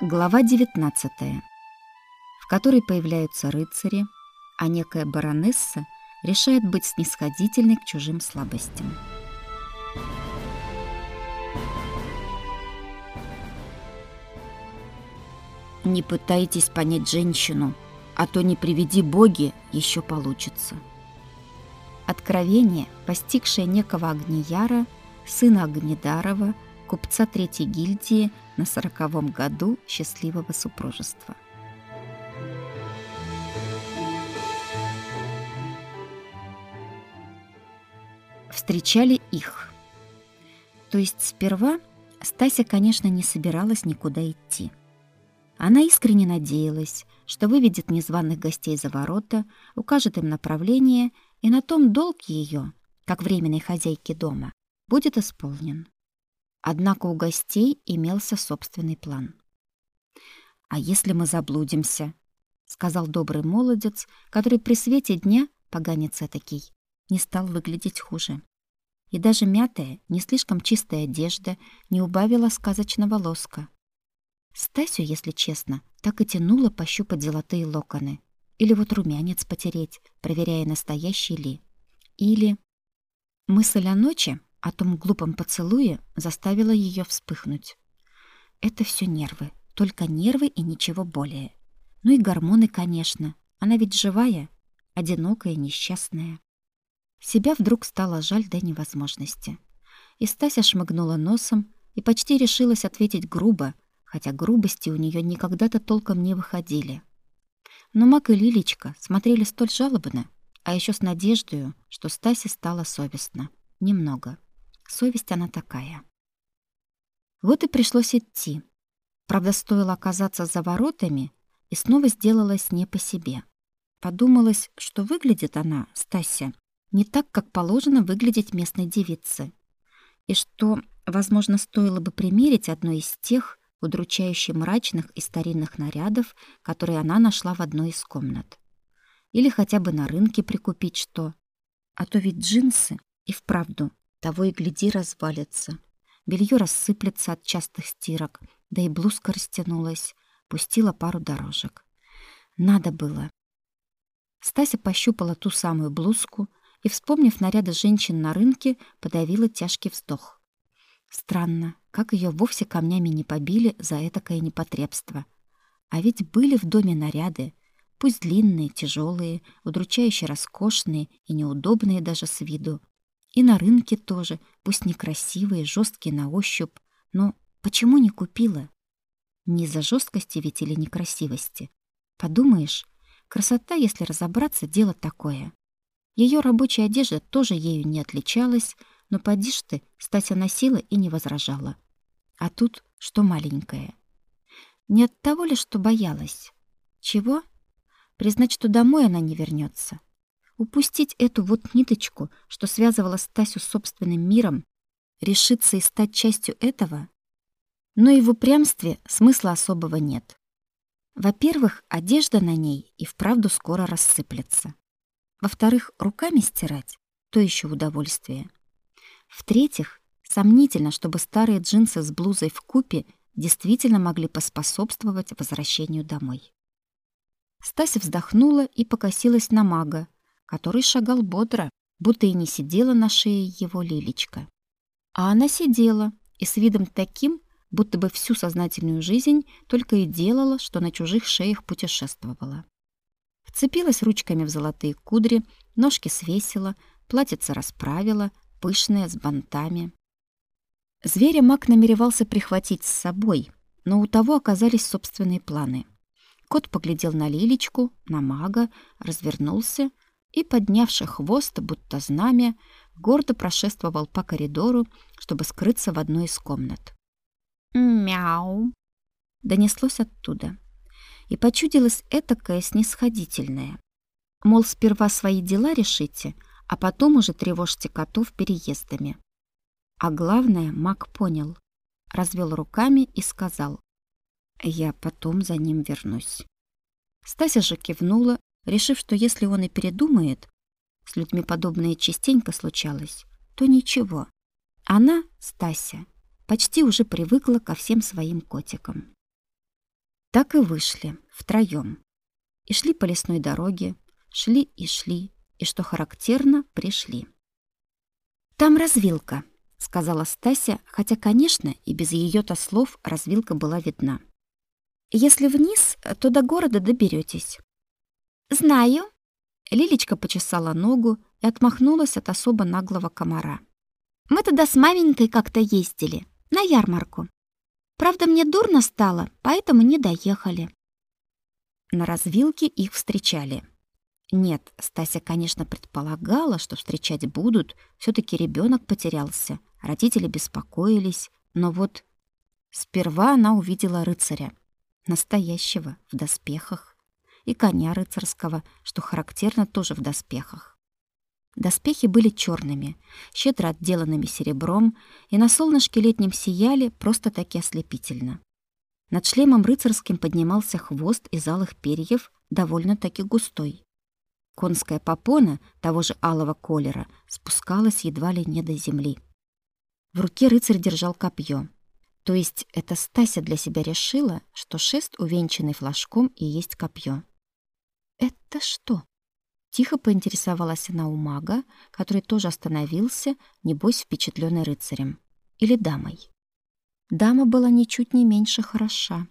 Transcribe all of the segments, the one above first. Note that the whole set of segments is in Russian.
Глава 19, в которой появляются рыцари, а некая баронесса решает быть снисходительной к чужим слабостям. Не пытайтесь понять женщину, а то не приведи боги, еще получится. Откровение, постигшее некого Агнияра, сына Агнидарова, купца Третьей гильдии на сороковом году счастливого супружества. Встречали их. То есть сперва Стася, конечно, не собиралась никуда идти. Она искренне надеялась, что выведет незваных гостей за ворота, укажет им направление, и на том долг ее, как временной хозяйки дома, будет исполнен. Однако у гостей имелся собственный план. «А если мы заблудимся?» — сказал добрый молодец, который при свете дня, поганец этакий, не стал выглядеть хуже. И даже мятая, не слишком чистая одежда не убавила сказочного лоска. Стасю, если честно, так и тянуло пощупать золотые локоны. Или вот румянец потереть, проверяя, настоящий ли. Или... Мысль о ночи о том глупом поцелуе заставило ее вспыхнуть. Это все нервы, только нервы и ничего более. Ну и гормоны, конечно. Она ведь живая, одинокая, несчастная. Себя вдруг стало жаль до невозможности. И Стася шмыгнула носом и почти решилась ответить грубо, хотя грубости у нее никогда-то толком не выходили. Но Мак и Лилечка смотрели столь жалобно, а еще с надеждой, что Стасе стало совестно. Немного. Совесть она такая. Вот и пришлось идти. Правда, стоило оказаться за воротами, и снова сделалось не по себе. Подумалось, что выглядит она, Стася, не так, как положено выглядеть местной девице. И что, возможно, стоило бы примерить одно из тех удручающе мрачных и старинных нарядов, которые она нашла в одной из комнат. Или хотя бы на рынке прикупить что. А то ведь джинсы и вправду того и гляди развалится. Белье рассыплется от частых стирок, да и блузка растянулась, пустила пару дорожек. Надо было. Стася пощупала ту самую блузку и, вспомнив наряды женщин на рынке, подавила тяжкий вздох. Странно, как ее вовсе камнями не побили за этакое непотребство. А ведь были в доме наряды, пусть длинные, тяжелые, удручающе роскошные и неудобные даже с виду, и на рынке тоже, пусть некрасивые, жесткие на ощупь, но почему не купила? Не из-за жесткости ведь или некрасивости. Подумаешь, красота, если разобраться, дело такое. Ее рабочая одежда тоже ею не отличалась, но поди ж ты, Стася носила и не возражала. А тут что маленькое. Не от того ли, что боялась? Чего? Признать, что домой она не вернется. Упустить эту вот ниточку, что связывала Стасю с собственным миром, решиться и стать частью этого? Но и в упрямстве смысла особого нет. Во-первых, одежда на ней и вправду скоро рассыплется. Во-вторых, руками стирать — то еще удовольствие. В-третьих, сомнительно, чтобы старые джинсы с блузой в купе действительно могли поспособствовать возвращению домой. Стася вздохнула и покосилась на мага, который шагал бодро, будто и не сидела на шее его Лилечка. А она сидела, и с видом таким, будто бы всю сознательную жизнь только и делала, что на чужих шеях путешествовала. Вцепилась ручками в золотые кудри, ножки свесила, платьице расправила, пышное, с бантами. Зверя маг намеревался прихватить с собой, но у того оказались собственные планы. Кот поглядел на Лилечку, на мага, развернулся — и, поднявши хвост, будто знамя, гордо прошествовал по коридору, чтобы скрыться в одной из комнат. «Мяу!» — донеслось оттуда. И почудилось этакое снисходительное. Мол, сперва свои дела решите, а потом уже тревожьте котов переездами. А главное, маг понял, развел руками и сказал, «Я потом за ним вернусь». Стася же кивнула решив, что если он и передумает, с людьми подобное частенько случалось, то ничего. Она, Стася, почти уже привыкла ко всем своим котикам. Так и вышли, втроем. И шли по лесной дороге, шли и шли, и, что характерно, пришли. «Там развилка», — сказала Стася, хотя, конечно, и без ее-то слов развилка была видна. «Если вниз, то до города доберетесь. «Знаю». Лилечка почесала ногу и отмахнулась от особо наглого комара. «Мы туда с маменькой как-то ездили, на ярмарку. Правда, мне дурно стало, поэтому не доехали». На развилке их встречали. Нет, Стася, конечно, предполагала, что встречать будут, все таки ребенок потерялся, родители беспокоились, но вот сперва она увидела рыцаря, настоящего, в доспехах и коня рыцарского, что характерно тоже в доспехах. Доспехи были черными, щедро отделанными серебром, и на солнышке летнем сияли просто-таки ослепительно. Над шлемом рыцарским поднимался хвост из алых перьев, довольно-таки густой. Конская попона того же алого колера спускалась едва ли не до земли. В руке рыцарь держал копье. То есть эта Стася для себя решила, что шест, увенчанный флажком, и есть копье. «Это что?» Тихо поинтересовалась она у мага, который тоже остановился, небось впечатленный рыцарем. Или дамой. Дама была ничуть не меньше хороша.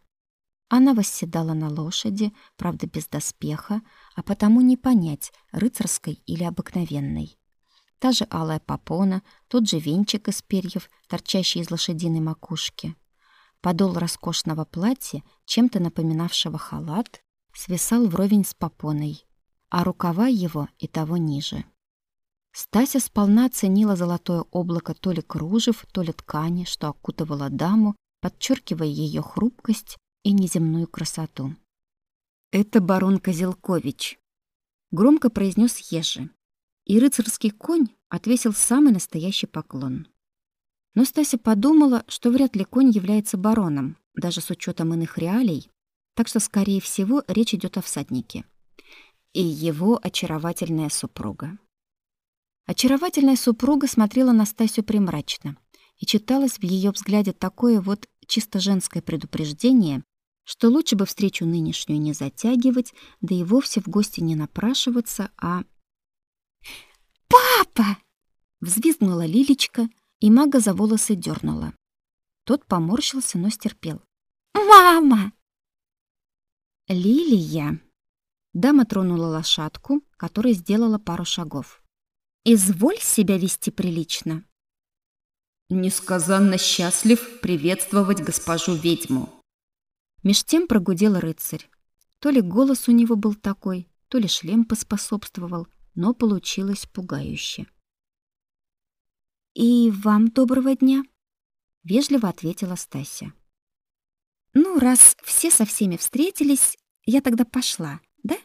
Она восседала на лошади, правда, без доспеха, а потому не понять, рыцарской или обыкновенной. Та же алая попона, тот же венчик из перьев, торчащий из лошадиной макушки. Подол роскошного платья, чем-то напоминавшего халат, свисал вровень с попоной, а рукава его и того ниже. Стася сполна оценила золотое облако то ли кружев, то ли ткани, что окутывало даму, подчеркивая ее хрупкость и неземную красоту. «Это барон Козелкович», — громко произнес Ежи, и рыцарский конь отвесил самый настоящий поклон. Но Стася подумала, что вряд ли конь является бароном, даже с учетом иных реалий, так что, скорее всего, речь идет о всаднике. И его очаровательная супруга. Очаровательная супруга смотрела на Стасю примрачно, и читалось в ее взгляде такое вот чисто женское предупреждение, что лучше бы встречу нынешнюю не затягивать, да и вовсе в гости не напрашиваться, а... «Папа!» — взвизгнула Лилечка, и мага за волосы дернула. Тот поморщился, но стерпел. «Мама!» «Лилия!» Дама тронула лошадку, которая сделала пару шагов. «Изволь себя вести прилично!» «Несказанно счастлив приветствовать госпожу ведьму!» Меж тем прогудел рыцарь. То ли голос у него был такой, то ли шлем поспособствовал, но получилось пугающе. «И вам доброго дня!» — вежливо ответила Стася. Ну, раз все со всеми встретились, я тогда пошла, да?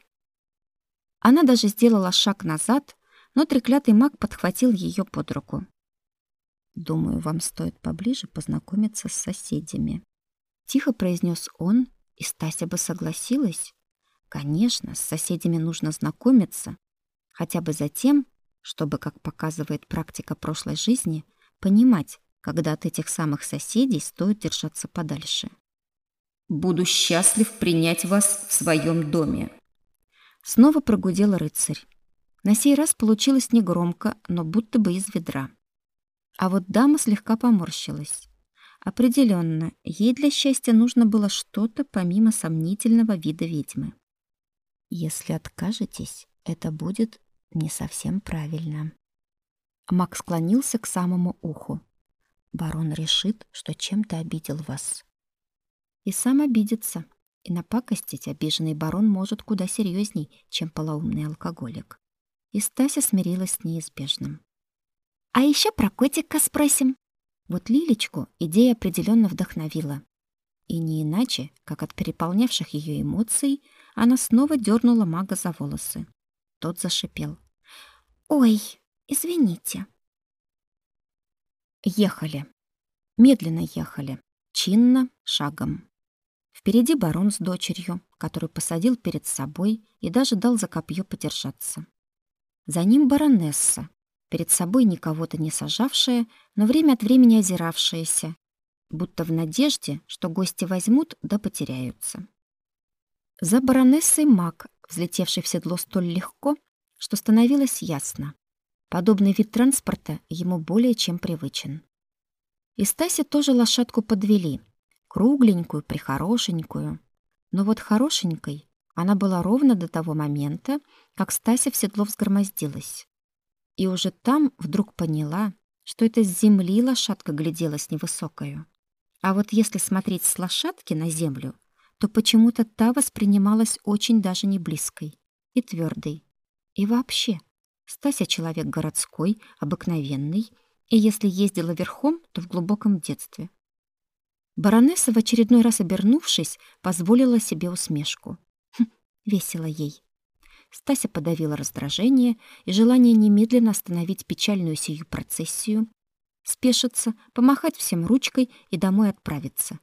Она даже сделала шаг назад, но треклятый маг подхватил ее под руку. Думаю, вам стоит поближе познакомиться с соседями, тихо произнес он, и Стася бы согласилась. Конечно, с соседями нужно знакомиться, хотя бы за тем, чтобы, как показывает практика прошлой жизни, понимать, когда от этих самых соседей стоит держаться подальше. Буду счастлив принять вас в своем доме. Снова прогудел рыцарь. На сей раз получилось негромко, но будто бы из ведра. А вот дама слегка поморщилась. Определенно, ей для счастья нужно было что-то помимо сомнительного вида ведьмы. Если откажетесь, это будет не совсем правильно. Макс склонился к самому уху. Барон решит, что чем-то обидел вас. И сам обидится. И напакостить обиженный барон может куда серьезней, чем полоумный алкоголик. И Стася смирилась с неизбежным. «А еще про котика спросим». Вот Лилечку идея определенно вдохновила. И не иначе, как от переполнявших ее эмоций, она снова дернула мага за волосы. Тот зашипел. «Ой, извините». Ехали. Медленно ехали. Чинно, шагом. Впереди барон с дочерью, который посадил перед собой и даже дал за копье подержаться. За ним баронесса, перед собой никого-то не сажавшая, но время от времени озиравшаяся, будто в надежде, что гости возьмут да потеряются. За баронессой маг, взлетевший в седло столь легко, что становилось ясно. Подобный вид транспорта ему более чем привычен. И Стасе тоже лошадку подвели. Кругленькую, прихорошенькую. Но вот хорошенькой она была ровно до того момента, как Стася в седло взгромоздилась. И уже там вдруг поняла, что это с земли лошадка гляделась невысокою. А вот если смотреть с лошадки на землю, то почему-то та воспринималась очень даже не близкой и твердой. И вообще, Стася человек городской, обыкновенный, и если ездила верхом, то в глубоком детстве. Баронесса в очередной раз обернувшись, позволила себе усмешку. Хм, весело ей. Стася подавила раздражение и желание немедленно остановить печальную сию процессию, спешиться, помахать всем ручкой и домой отправиться.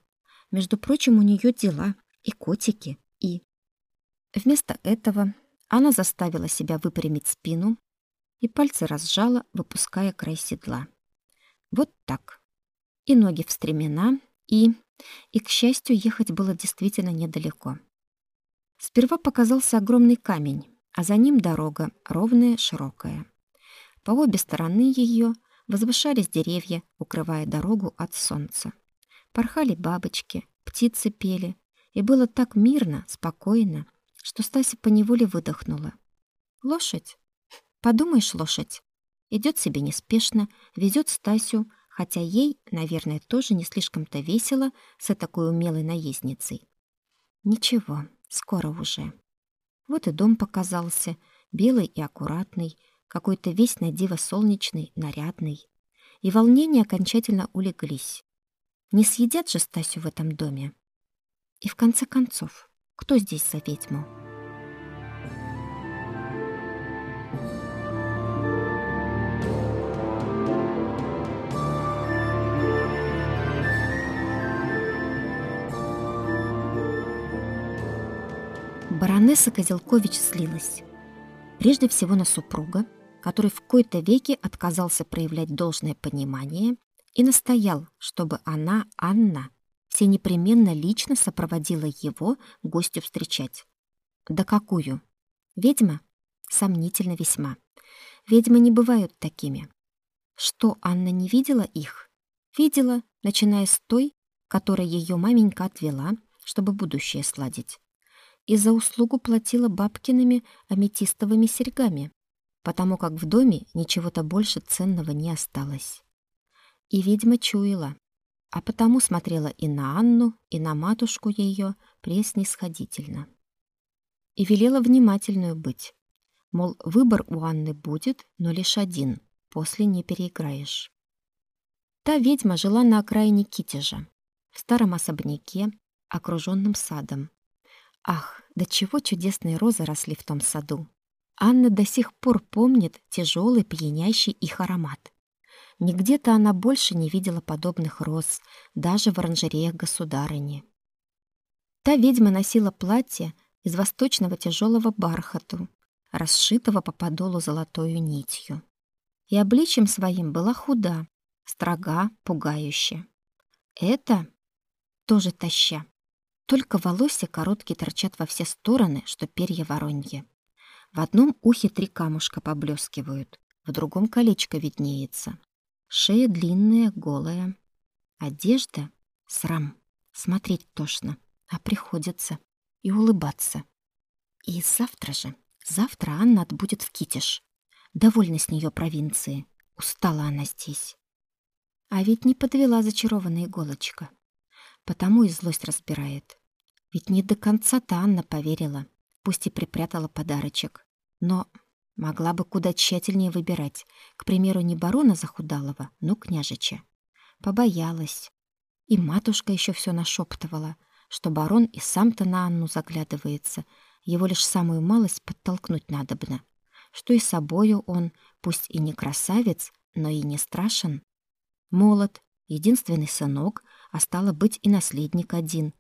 Между прочим, у нее дела и котики, и... Вместо этого она заставила себя выпрямить спину и пальцы разжала, выпуская край седла. Вот так. И ноги в стремена, и... И, к счастью, ехать было действительно недалеко. Сперва показался огромный камень, а за ним дорога, ровная, широкая. По обе стороны ее возвышались деревья, укрывая дорогу от солнца. Порхали бабочки, птицы пели, и было так мирно, спокойно, что Стася поневоле выдохнула. Лошадь? Подумаешь, лошадь. Идет себе неспешно, везет Стасю, хотя ей, наверное, тоже не слишком-то весело с такой умелой наездницей. Ничего, скоро уже. Вот и дом показался, белый и аккуратный, какой-то весь на диво солнечный, нарядный. И волнения окончательно улеглись. Не съедят же Стасю в этом доме. И в конце концов, кто здесь за ведьму? Баронесса Козелкович злилась. Прежде всего на супруга, который в кои-то веки отказался проявлять должное понимание и настоял, чтобы она, Анна, все непременно лично сопроводила его гостю встречать. Да какую? Ведьма? Сомнительно весьма. Ведьмы не бывают такими. Что, Анна не видела их? Видела, начиная с той, которой ее маменька отвела, чтобы будущее сладить и за услугу платила бабкиными аметистовыми серьгами, потому как в доме ничего-то больше ценного не осталось. И ведьма чуяла, а потому смотрела и на Анну, и на матушку ее преснисходительно. И велела внимательную быть. Мол, выбор у Анны будет, но лишь один, после не переиграешь. Та ведьма жила на окраине Китежа, в старом особняке, окруженном садом, Ах, до чего чудесные розы росли в том саду. Анна до сих пор помнит тяжелый, пьянящий их аромат. Нигде-то она больше не видела подобных роз, даже в оранжереях государыни. Та ведьма носила платье из восточного тяжелого бархату, расшитого по подолу золотою нитью. И обличьем своим была худа, строга, пугающая. Это тоже таща. Только волосы короткие торчат во все стороны, что перья воронье. В одном ухе три камушка поблескивают, в другом колечко виднеется. Шея длинная, голая. Одежда — срам. Смотреть тошно, а приходится. И улыбаться. И завтра же, завтра Анна отбудет в Китеж. Довольна с нее провинции. Устала она здесь. А ведь не подвела зачарованная иголочка. Потому и злость разбирает. Ведь не до конца-то Анна поверила, пусть и припрятала подарочек. Но могла бы куда тщательнее выбирать. К примеру, не барона Захудалова, но княжича. Побоялась. И матушка еще все нашептывала, что барон и сам-то на Анну заглядывается, его лишь самую малость подтолкнуть надобно. Что и собою он, пусть и не красавец, но и не страшен. Молод, единственный сынок, а стало быть и наследник один,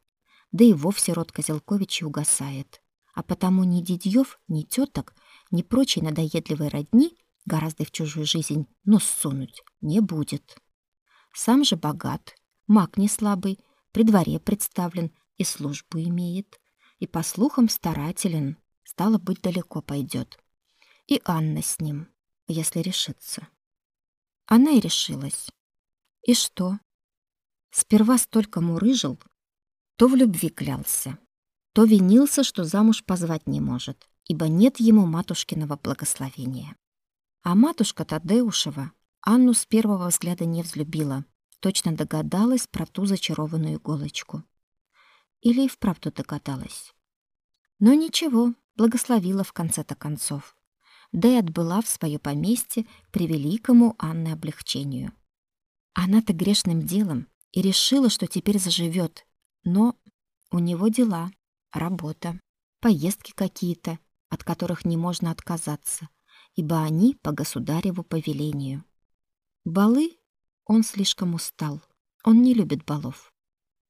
да и вовсе род Козелковичей угасает. А потому ни дедьёв, ни теток, ни прочей надоедливой родни гораздо в чужую жизнь нос сунуть не будет. Сам же богат, маг не слабый, при дворе представлен и службу имеет. И, по слухам, старателен. Стало быть, далеко пойдет. И Анна с ним, если решится. Она и решилась. И что? Сперва столько мурыжил, то в любви клялся, то винился, что замуж позвать не может, ибо нет ему матушкиного благословения. А матушка Тадеушева Анну с первого взгляда не взлюбила, точно догадалась про ту зачарованную иголочку. Или и вправду догадалась. Но ничего, благословила в конце-то концов. Да и отбыла в свое поместье при великому Анны облегчению. Она-то грешным делом и решила, что теперь заживет, но у него дела, работа, поездки какие-то, от которых не можно отказаться, ибо они по государеву повелению. Балы он слишком устал. Он не любит балов.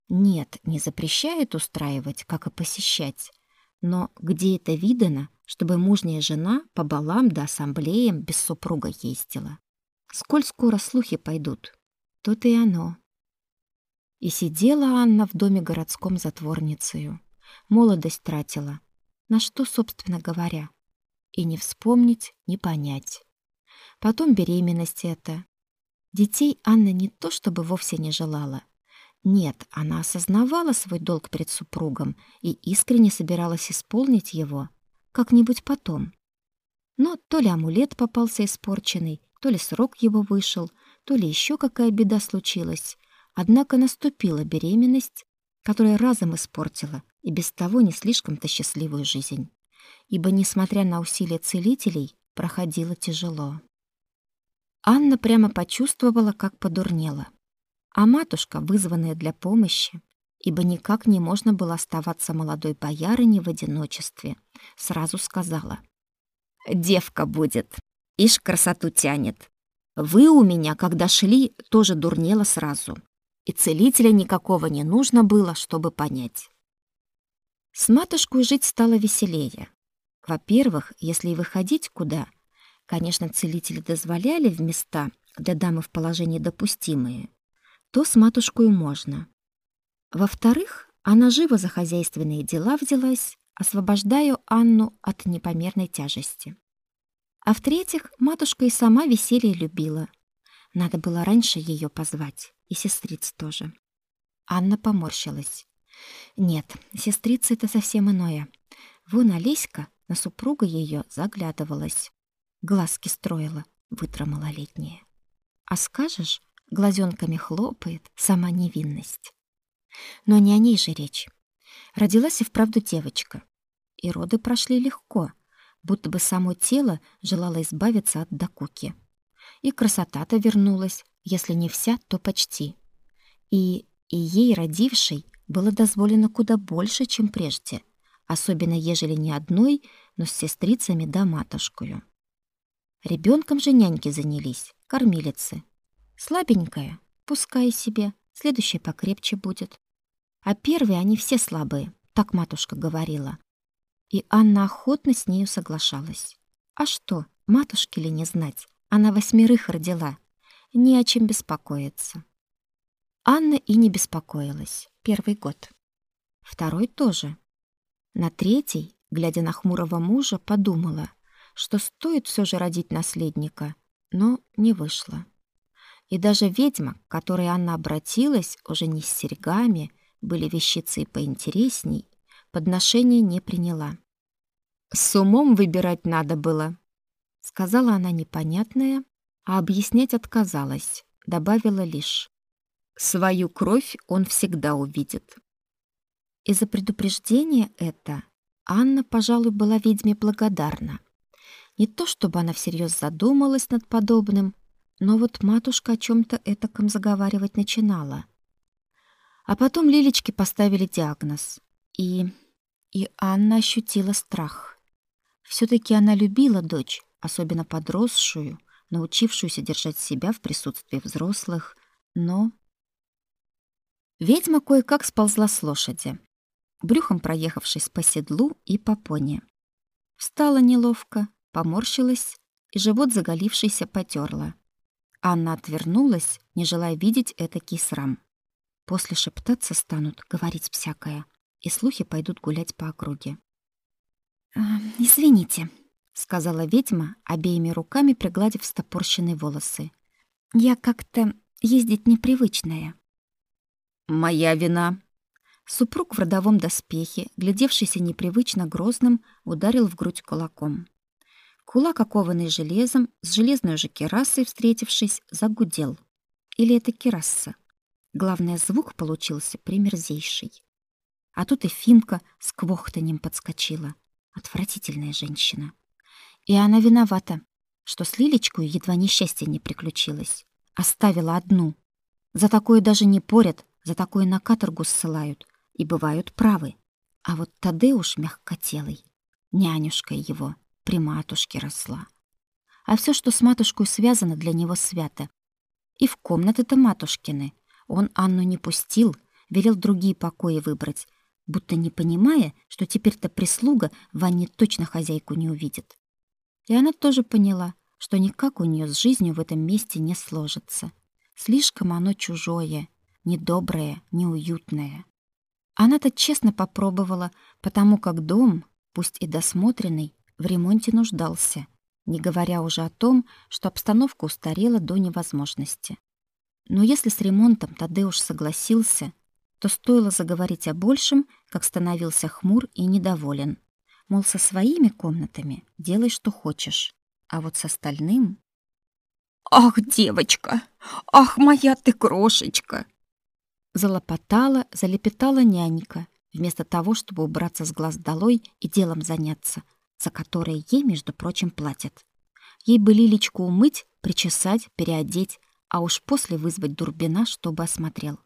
Нет, не запрещает устраивать, как и посещать. Но где это видано, чтобы мужняя жена по балам да ассамблеям без супруга ездила? Сколь скоро слухи пойдут? Тут и оно. И сидела Анна в доме городском затворницею. Молодость тратила. На что, собственно говоря? И не вспомнить, не понять. Потом беременность это. Детей Анна не то чтобы вовсе не желала. Нет, она осознавала свой долг перед супругом и искренне собиралась исполнить его как-нибудь потом. Но то ли амулет попался испорченный, то ли срок его вышел, то ли еще какая беда случилась. Однако наступила беременность, которая разом испортила и без того не слишком-то счастливую жизнь. Ибо, несмотря на усилия целителей, проходило тяжело. Анна прямо почувствовала, как подурнела. А матушка, вызванная для помощи, ибо никак не можно было оставаться молодой боярыней в одиночестве, сразу сказала. «Девка будет, ишь красоту тянет. Вы у меня, когда шли, тоже дурнела сразу. И целителя никакого не нужно было, чтобы понять». С матушкой жить стало веселее. Во-первых, если и выходить куда, конечно, целители дозволяли в места для дамы в положении допустимые, то с матушкой можно. Во-вторых, она живо за хозяйственные дела взялась, освобождая Анну от непомерной тяжести. А в-третьих, матушка и сама веселье любила. Надо было раньше ее позвать, и сестриц тоже. Анна поморщилась. Нет, сестрица это совсем иное. Вон Олеська на супруга ее заглядывалась. Глазки строила, вытра малолетняя. А скажешь, глазенками хлопает сама невинность. Но не о ней же речь. Родилась и вправду девочка. И роды прошли легко, будто бы само тело желало избавиться от докуки. И красота-то вернулась, если не вся, то почти. И, и ей, родившей, было дозволено куда больше, чем прежде, особенно ежели не одной, но с сестрицами да матушкою. Ребенком же няньки занялись, кормилицы. Слабенькая, пускай себе, следующая покрепче будет. А первые они все слабые, так матушка говорила. И Анна охотно с нею соглашалась. А что, матушке ли не знать? Она восьмерых родила. Не о чем беспокоиться. Анна и не беспокоилась. Первый год. Второй тоже. На третий, глядя на хмурого мужа, подумала, что стоит все же родить наследника, но не вышло. И даже ведьма, к которой Анна обратилась, уже не с серьгами, были вещицы и поинтересней, подношение не приняла. «С умом выбирать надо было», — сказала она непонятное, а объяснять отказалась, добавила лишь. «Свою кровь он всегда увидит». Из-за предупреждения это Анна, пожалуй, была ведьме благодарна. Не то чтобы она всерьез задумалась над подобным, но вот матушка о чем-то этаком заговаривать начинала. А потом Лилечке поставили диагноз. И... и Анна ощутила страх. все таки она любила дочь, особенно подросшую, научившуюся держать себя в присутствии взрослых, но... Ведьма кое-как сползла с лошади, брюхом проехавшись по седлу и по пони. Встала неловко, поморщилась и живот заголившийся потерла. Анна отвернулась, не желая видеть этакий срам. После шептаться станут, говорить всякое. и слухи пойдут гулять по округе. «Э, «Извините», — сказала ведьма, обеими руками пригладив стопорщенные волосы. «Я как-то ездить непривычная». «Моя вина». Супруг в родовом доспехе, глядевшийся непривычно грозным, ударил в грудь кулаком. Кулак, окованный железом, с железной же керасой встретившись, загудел. Или это кераса? Главное, звук получился примерзейший. А тут и Фимка с квохтанем подскочила. Отвратительная женщина. И она виновата, что с Лилечкой едва несчастье не приключилось. Оставила одну. За такое даже не порят, за такое на каторгу ссылают. И бывают правы. А вот Тадеуш мягкотелый, нянюшка его, при матушке росла. А все, что с матушкой связано, для него свято. И в комнаты-то матушкины он Анну не пустил, велел другие покои выбрать, будто не понимая, что теперь-то прислуга в Анне точно хозяйку не увидит. И она тоже поняла, что никак у нее с жизнью в этом месте не сложится. Слишком оно чужое, недоброе, неуютное. Она-то честно попробовала, потому как дом, пусть и досмотренный, в ремонте нуждался, не говоря уже о том, что обстановка устарела до невозможности. Но если с ремонтом Тадеуш согласился, то стоило заговорить о большем, как становился хмур и недоволен. Мол, со своими комнатами делай, что хочешь, а вот с остальным... «Ах, девочка! Ах, моя ты крошечка!» Залопотала, залепетала нянька, вместо того, чтобы убраться с глаз долой и делом заняться — за которые ей, между прочим, платят. Ей бы Лилечку умыть, причесать, переодеть, а уж после вызвать Дурбина, чтобы осмотрел.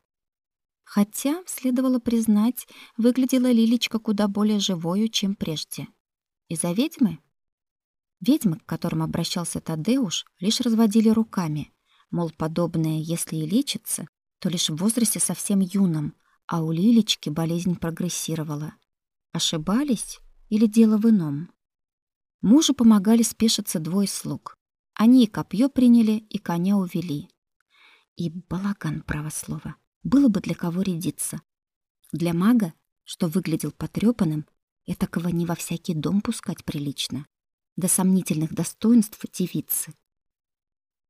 Хотя, следовало признать, выглядела Лилечка куда более живою, чем прежде. Из-за ведьмы? Ведьмы, к которым обращался Тадеуш, лишь разводили руками, мол, подобное, если и лечится, то лишь в возрасте совсем юном, а у Лилечки болезнь прогрессировала. Ошибались или дело в ином? Мужу помогали спешиться двое слуг. Они и копье приняли, и коня увели. И балаган, право слово. Было бы для кого рядиться. Для мага, что выглядел потрепанным, этакого не во всякий дом пускать прилично. До сомнительных достоинств девицы.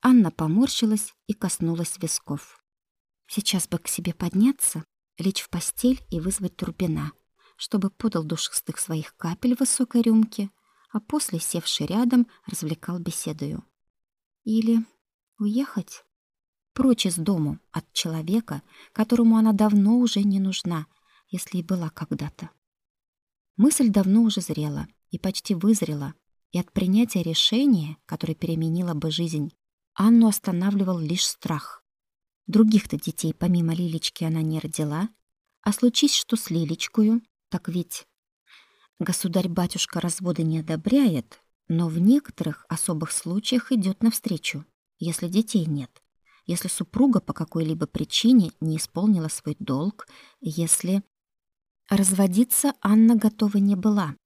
Анна поморщилась и коснулась висков. Сейчас бы к себе подняться, лечь в постель и вызвать Турбина, чтобы подал душистых своих капель в высокой рюмке — а после, севший рядом, развлекал беседою. Или уехать прочь из дому от человека, которому она давно уже не нужна, если и была когда-то. Мысль давно уже зрела и почти вызрела, и от принятия решения, которое переменило бы жизнь, Анну останавливал лишь страх. Других-то детей помимо Лилечки она не родила, а случись что с Лилечкою, так ведь Государь-батюшка разводы не одобряет, но в некоторых особых случаях идет навстречу, если детей нет, если супруга по какой-либо причине не исполнила свой долг, если... Разводиться Анна готова не была,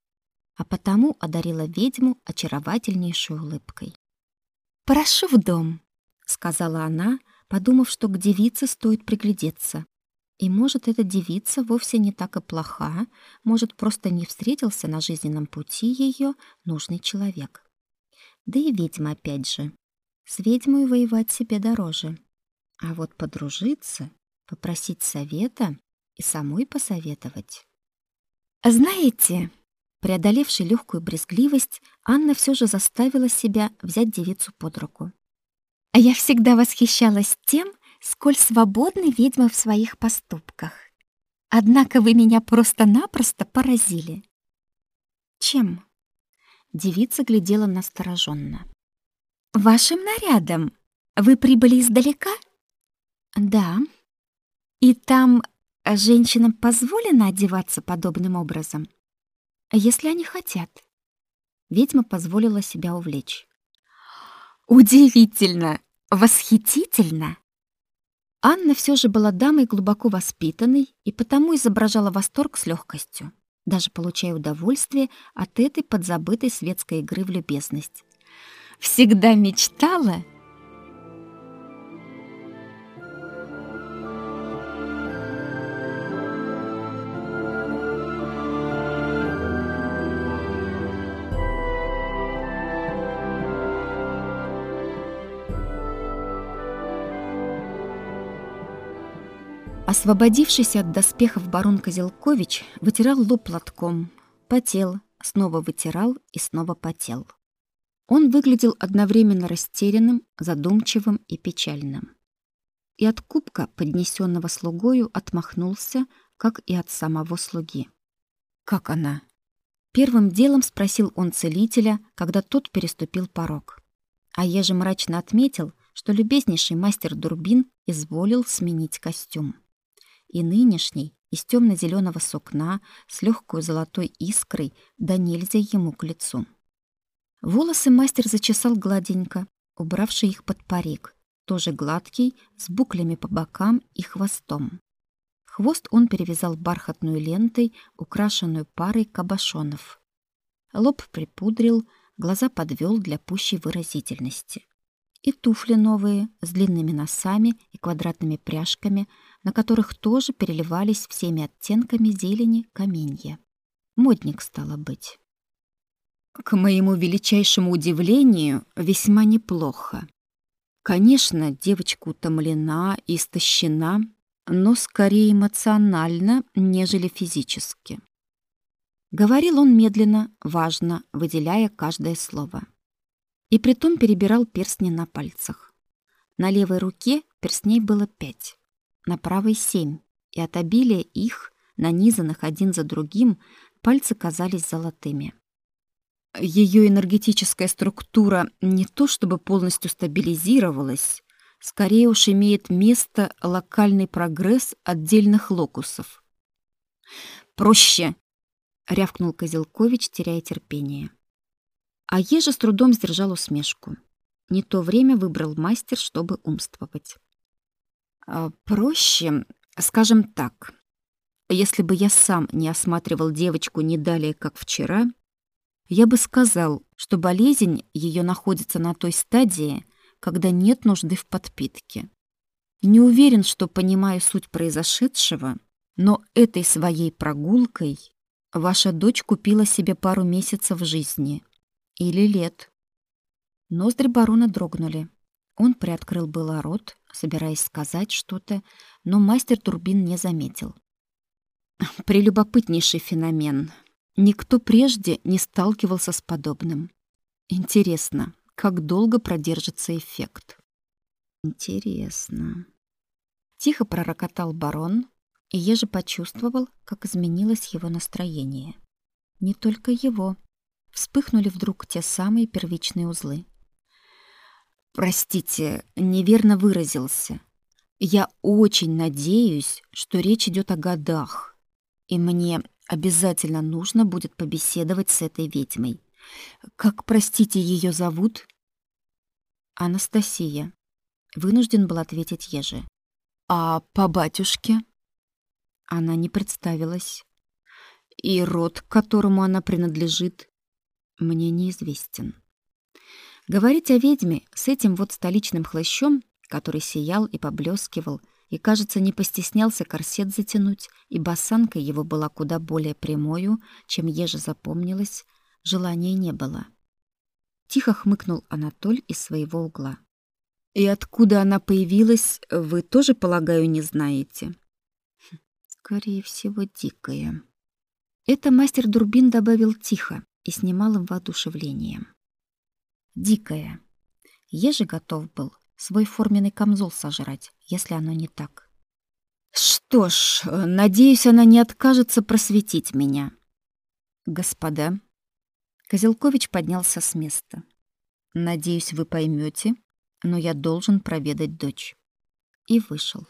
а потому одарила ведьму очаровательнейшей улыбкой. «Прошу в дом», — сказала она, подумав, что к девице стоит приглядеться. И может, эта девица вовсе не так и плоха, может, просто не встретился на жизненном пути ее нужный человек. Да и ведьма опять же. С ведьмой воевать себе дороже. А вот подружиться, попросить совета и самой посоветовать. Знаете, преодолевши легкую брезгливость, Анна все же заставила себя взять девицу под руку. А я всегда восхищалась тем, сколь свободны ведьмы в своих поступках. Однако вы меня просто-напросто поразили. Чем? Девица глядела настороженно. Вашим нарядом. Вы прибыли издалека? Да. И там женщинам позволено одеваться подобным образом, если они хотят. Ведьма позволила себя увлечь. Удивительно, восхитительно. Анна все же была дамой глубоко воспитанной и потому изображала восторг с легкостью, даже получая удовольствие от этой подзабытой светской игры в любезность всегда мечтала? Освободившись от доспехов барон Козелкович вытирал лоб платком, потел, снова вытирал и снова потел. Он выглядел одновременно растерянным, задумчивым и печальным. И от кубка, поднесенного слугою, отмахнулся, как и от самого слуги. «Как она?» Первым делом спросил он целителя, когда тот переступил порог. А еже мрачно отметил, что любезнейший мастер Дурбин изволил сменить костюм. И нынешний, из темно зеленого сукна, с легкой золотой искрой, да нельзя ему к лицу. Волосы мастер зачесал гладенько, убравший их под парик, тоже гладкий, с буклями по бокам и хвостом. Хвост он перевязал бархатной лентой, украшенную парой кабошонов. Лоб припудрил, глаза подвел для пущей выразительности. И туфли новые, с длинными носами и квадратными пряжками, на которых тоже переливались всеми оттенками зелени каменья. Модник стало быть. К моему величайшему удивлению, весьма неплохо. Конечно, девочка утомлена и истощена, но скорее эмоционально, нежели физически. Говорил он медленно, важно, выделяя каждое слово. И притом перебирал перстни на пальцах. На левой руке перстней было пять, на правой семь, и от обилия их, нанизанных один за другим, пальцы казались золотыми. Ее энергетическая структура не то чтобы полностью стабилизировалась, скорее уж имеет место локальный прогресс отдельных локусов. «Проще!» — рявкнул Козелкович, теряя терпение. А Ежа с трудом сдержал усмешку. Не то время выбрал мастер, чтобы умствовать. А, «Проще, скажем так, если бы я сам не осматривал девочку не далее, как вчера, я бы сказал, что болезнь ее находится на той стадии, когда нет нужды в подпитке. Не уверен, что понимаю суть произошедшего, но этой своей прогулкой ваша дочь купила себе пару месяцев жизни или лет. Ноздри барона дрогнули. Он приоткрыл было рот, собираясь сказать что-то, но мастер Турбин не заметил. Прелюбопытнейший феномен — Никто прежде не сталкивался с подобным. Интересно, как долго продержится эффект? Интересно. Тихо пророкотал барон, и Ежи почувствовал, как изменилось его настроение. Не только его. Вспыхнули вдруг те самые первичные узлы. Простите, неверно выразился. Я очень надеюсь, что речь идет о годах, и мне Обязательно нужно будет побеседовать с этой ведьмой. Как, простите, ее зовут? Анастасия. Вынужден был ответить Еже. А по батюшке? Она не представилась. И род, к которому она принадлежит, мне неизвестен. Говорить о ведьме с этим вот столичным хлыщом, который сиял и поблескивал, и, кажется, не постеснялся корсет затянуть, и осанка его была куда более прямою, чем еже запомнилось, желания не было. Тихо хмыкнул Анатоль из своего угла. «И откуда она появилась, вы тоже, полагаю, не знаете?» «Скорее всего, дикая». Это мастер Дурбин добавил тихо и с немалым воодушевлением. «Дикая». Еже готов был свой форменный камзол сожрать, если оно не так. Что ж, надеюсь, она не откажется просветить меня. Господа, Козелкович поднялся с места. Надеюсь, вы поймете, но я должен проведать дочь. И вышел.